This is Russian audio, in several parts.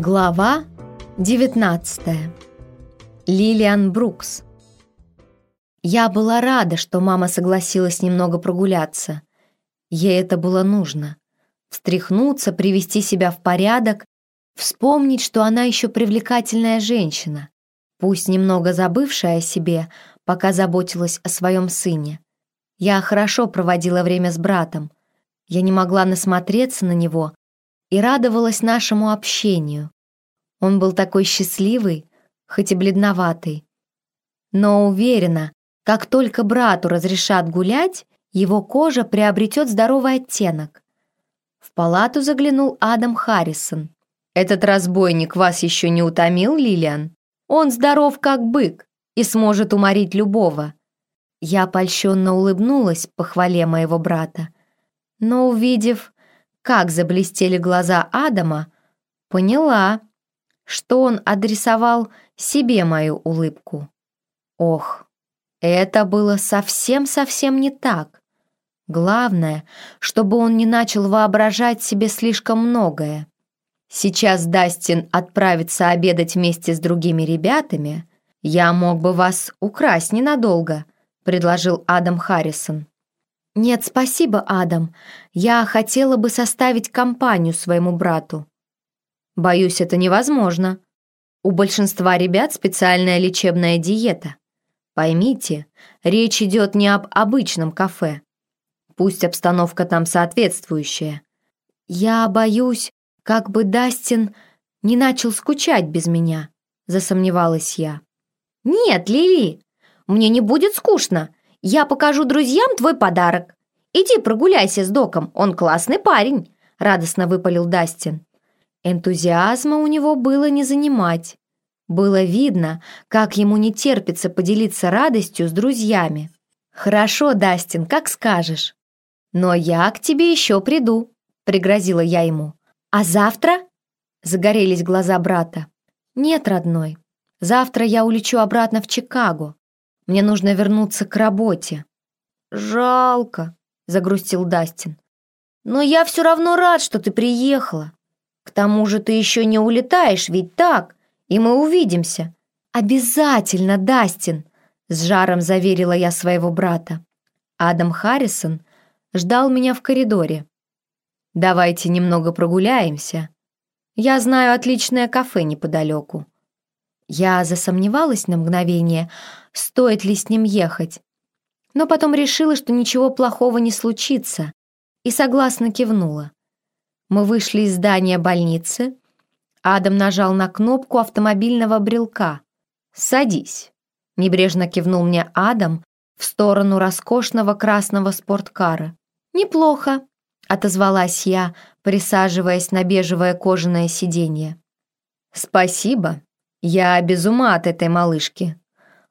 Глава 19. Лилиан Брукс. Я была рада, что мама согласилась немного прогуляться. Ей это было нужно. Встряхнуться, привести себя в порядок, вспомнить, что она еще привлекательная женщина, пусть немного забывшая о себе, пока заботилась о своем сыне. Я хорошо проводила время с братом. Я не могла насмотреться на него и радовалась нашему общению. Он был такой счастливый, хоть и бледноватый. Но уверена, как только брату разрешат гулять, его кожа приобретет здоровый оттенок. В палату заглянул Адам Харрисон. «Этот разбойник вас еще не утомил, Лилиан? Он здоров, как бык, и сможет уморить любого». Я польщенно улыбнулась по хвале моего брата, но, увидев, как заблестели глаза Адама, поняла, что он адресовал себе мою улыбку. Ох, это было совсем-совсем не так. Главное, чтобы он не начал воображать себе слишком многое. Сейчас Дастин отправится обедать вместе с другими ребятами. Я мог бы вас украсть ненадолго, предложил Адам Харрисон. «Нет, спасибо, Адам. Я хотела бы составить компанию своему брату». «Боюсь, это невозможно. У большинства ребят специальная лечебная диета. Поймите, речь идет не об обычном кафе. Пусть обстановка там соответствующая. Я боюсь, как бы Дастин не начал скучать без меня», засомневалась я. «Нет, Лили, мне не будет скучно. Я покажу друзьям твой подарок. Иди прогуляйся с Доком, он классный парень», — радостно выпалил Дастин. Энтузиазма у него было не занимать. Было видно, как ему не терпится поделиться радостью с друзьями. «Хорошо, Дастин, как скажешь. Но я к тебе еще приду», — пригрозила я ему. «А завтра?» — загорелись глаза брата. «Нет, родной, завтра я улечу обратно в Чикаго. Мне нужно вернуться к работе». «Жалко», — загрустил Дастин. «Но я все равно рад, что ты приехала. К тому же ты еще не улетаешь, ведь так, и мы увидимся». «Обязательно, Дастин», — с жаром заверила я своего брата. Адам Харрисон ждал меня в коридоре. «Давайте немного прогуляемся. Я знаю отличное кафе неподалеку». Я засомневалась на мгновение, стоит ли с ним ехать, но потом решила, что ничего плохого не случится, и согласно кивнула. Мы вышли из здания больницы. Адам нажал на кнопку автомобильного брелка. «Садись», — небрежно кивнул мне Адам в сторону роскошного красного спорткара. «Неплохо», — отозвалась я, присаживаясь на бежевое кожаное сиденье. «Спасибо», я без ума от этой малышки.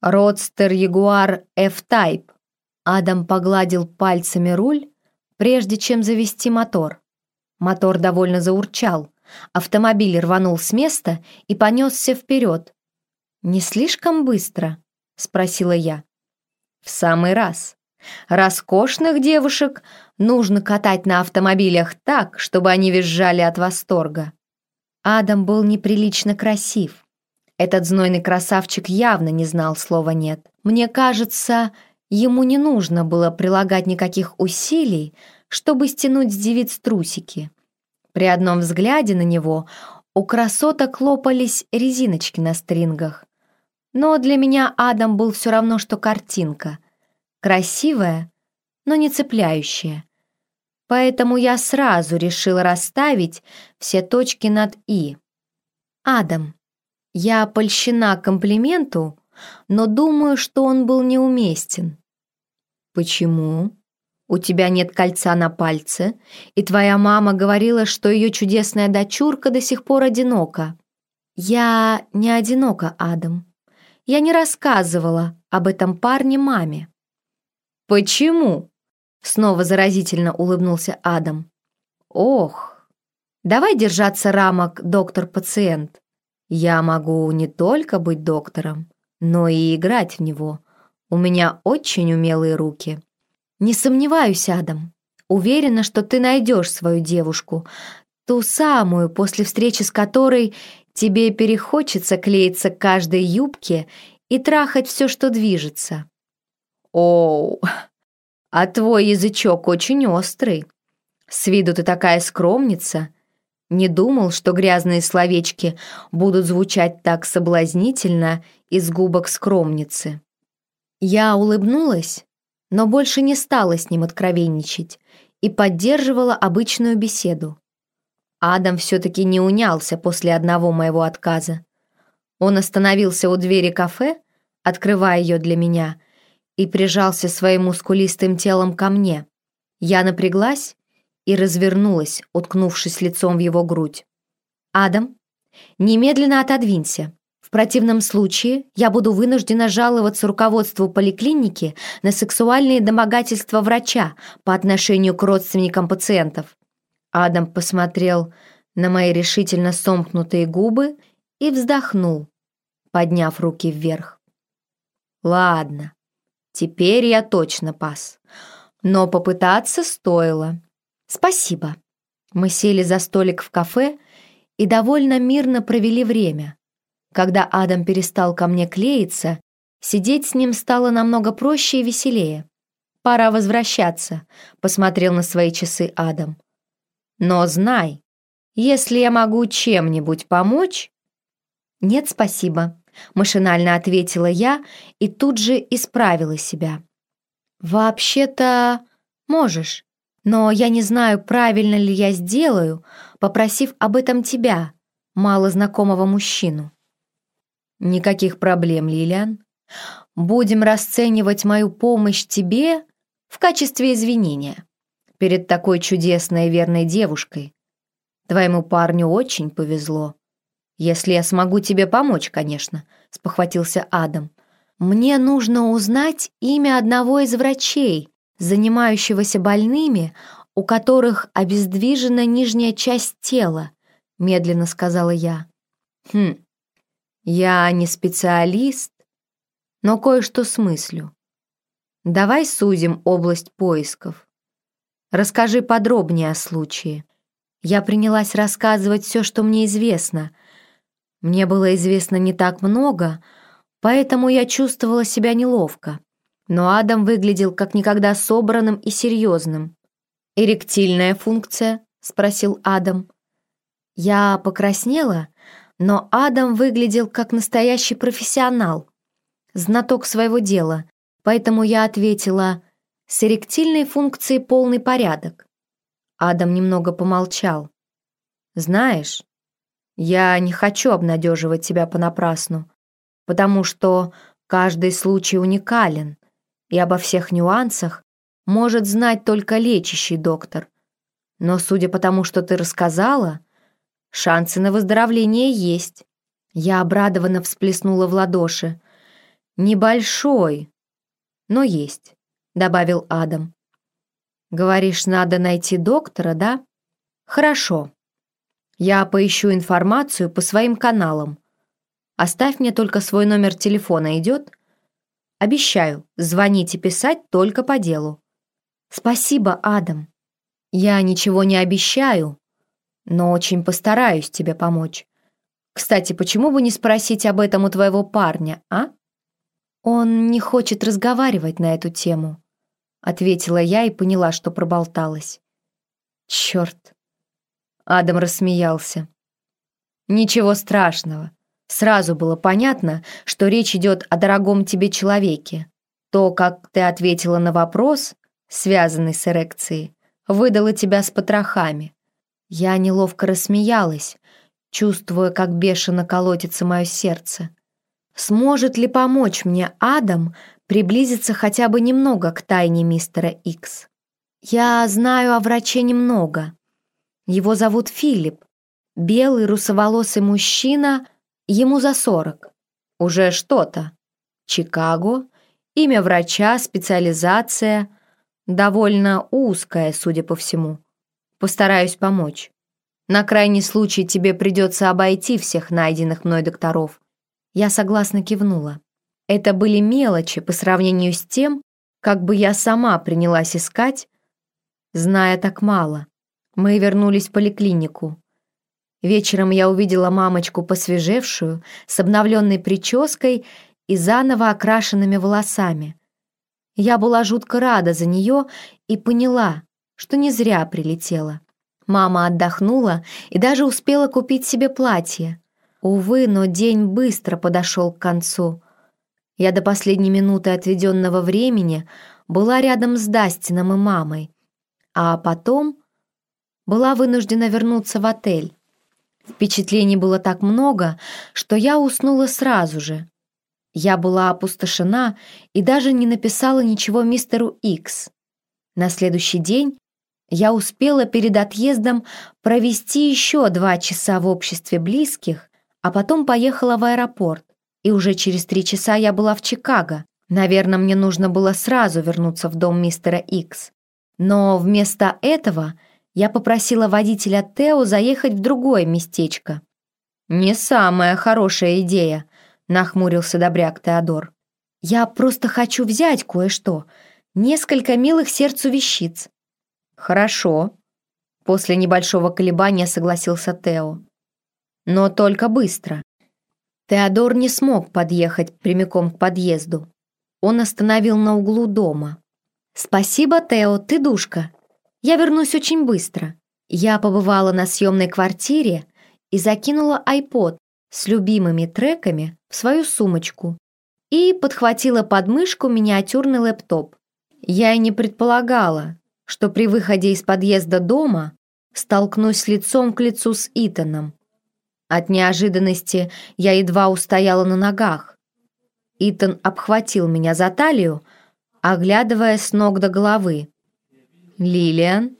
Родстер Ягуар F-Type. Адам погладил пальцами руль, прежде чем завести мотор. Мотор довольно заурчал. Автомобиль рванул с места и понесся вперед. «Не слишком быстро?» — спросила я. «В самый раз. Роскошных девушек нужно катать на автомобилях так, чтобы они визжали от восторга». Адам был неприлично красив. Этот знойный красавчик явно не знал слова «нет». Мне кажется, ему не нужно было прилагать никаких усилий, чтобы стянуть с девиц трусики. При одном взгляде на него у красоток лопались резиночки на стрингах. Но для меня Адам был все равно, что картинка. Красивая, но не цепляющая. Поэтому я сразу решила расставить все точки над «и». «Адам, я польщена комплименту, но думаю, что он был неуместен. Почему? У тебя нет кольца на пальце, и твоя мама говорила, что ее чудесная дочурка до сих пор одинока. Я не одинока, Адам. Я не рассказывала об этом парне маме. Почему? Снова заразительно улыбнулся Адам. Ох, давай держаться рамок, доктор-пациент. Я могу не только быть доктором, но и играть в него. У меня очень умелые руки. Не сомневаюсь, Адам. Уверена, что ты найдешь свою девушку. Ту самую, после встречи с которой тебе перехочется клеиться к каждой юбке и трахать все, что движется. Оу, а твой язычок очень острый. С виду ты такая скромница. Не думал, что грязные словечки будут звучать так соблазнительно из губок скромницы. Я улыбнулась, но больше не стала с ним откровенничать и поддерживала обычную беседу. Адам все-таки не унялся после одного моего отказа. Он остановился у двери кафе, открывая ее для меня, и прижался своим мускулистым телом ко мне. Я напряглась и развернулась, уткнувшись лицом в его грудь. «Адам, немедленно отодвинься. В противном случае я буду вынуждена жаловаться руководству поликлиники на сексуальные домогательства врача по отношению к родственникам пациентов». Адам посмотрел на мои решительно сомкнутые губы и вздохнул, подняв руки вверх. «Ладно, теперь я точно пас, но попытаться стоило». «Спасибо». Мы сели за столик в кафе и довольно мирно провели время. Когда Адам перестал ко мне клеиться, сидеть с ним стало намного проще и веселее. «Пора возвращаться», — посмотрел на свои часы Адам. «Но знай, если я могу чем-нибудь помочь...» «Нет, спасибо», — машинально ответила я и тут же исправила себя. «Вообще-то можешь. Но я не знаю, правильно ли я сделаю, попросив об этом тебя, малознакомого мужчину. Никаких проблем, Лилиан. Будем расценивать мою помощь тебе в качестве извинения перед такой чудесной и верной девушкой. Твоему парню очень повезло. Если я смогу тебе помочь, конечно, спохватился Адам. Мне нужно узнать имя одного из врачей, занимающегося больными, у которых обездвижена нижняя часть тела», — медленно сказала я. «Хм, я не специалист, но кое-что смыслю. Давай сузим область поисков. Расскажи подробнее о случае». Я принялась рассказывать все, что мне известно. Мне было известно не так много, поэтому я чувствовала себя неловко но Адам выглядел как никогда собранным и серьезным. «Эректильная функция?» — спросил Адам. Я покраснела, но Адам выглядел как настоящий профессионал, знаток своего дела, поэтому я ответила «С эректильной функцией полный порядок». Адам немного помолчал. «Знаешь, я не хочу обнадеживать тебя понапрасну, потому что каждый случай уникален, и обо всех нюансах может знать только лечащий доктор. Но судя по тому, что ты рассказала, шансы на выздоровление есть. Я обрадованно всплеснула в ладоши. «Небольшой, но есть», — добавил Адам. «Говоришь, надо найти доктора, да? Хорошо. Я поищу информацию по своим каналам. Оставь мне только свой номер телефона, идет?» Обещаю, звонить и писать только по делу. Спасибо, Адам. Я ничего не обещаю, но очень постараюсь тебе помочь. Кстати, почему бы не спросить об этом у твоего парня, а? Он не хочет разговаривать на эту тему, ответила я и поняла, что проболталась. Черт. Адам рассмеялся. Ничего страшного. Сразу было понятно, что речь идет о дорогом тебе человеке. То, как ты ответила на вопрос, связанный с эрекцией, выдало тебя с потрохами. Я неловко рассмеялась, чувствуя, как бешено колотится мое сердце. Сможет ли помочь мне Адам приблизиться хотя бы немного к тайне мистера Икс? Я знаю о враче немного. Его зовут Филипп. Белый русоволосый мужчина — Ему за сорок. Уже что-то. Чикаго, имя врача, специализация. Довольно узкая, судя по всему. Постараюсь помочь. На крайний случай тебе придется обойти всех найденных мной докторов. Я согласно кивнула. Это были мелочи по сравнению с тем, как бы я сама принялась искать, зная так мало. Мы вернулись в поликлинику. Вечером я увидела мамочку посвежевшую, с обновленной прической и заново окрашенными волосами. Я была жутко рада за нее и поняла, что не зря прилетела. Мама отдохнула и даже успела купить себе платье. Увы, но день быстро подошел к концу. Я до последней минуты отведенного времени была рядом с Дастином и мамой, а потом была вынуждена вернуться в отель. Впечатлений было так много, что я уснула сразу же. Я была опустошена и даже не написала ничего мистеру Икс. На следующий день я успела перед отъездом провести еще два часа в обществе близких, а потом поехала в аэропорт. И уже через три часа я была в Чикаго. Наверное, мне нужно было сразу вернуться в дом мистера Икс. Но вместо этого я попросила водителя Тео заехать в другое местечко. «Не самая хорошая идея», — нахмурился добряк Теодор. «Я просто хочу взять кое-что, несколько милых сердцу вещиц». «Хорошо», — после небольшого колебания согласился Тео. «Но только быстро». Теодор не смог подъехать прямиком к подъезду. Он остановил на углу дома. «Спасибо, Тео, ты душка. Я вернусь очень быстро». Я побывала на съемной квартире и закинула iPod с любимыми треками в свою сумочку и подхватила под мышку миниатюрный лэптоп. Я и не предполагала, что при выходе из подъезда дома столкнусь лицом к лицу с Итаном. От неожиданности я едва устояла на ногах. Итан обхватил меня за талию, оглядывая с ног до головы. «Лилиан?»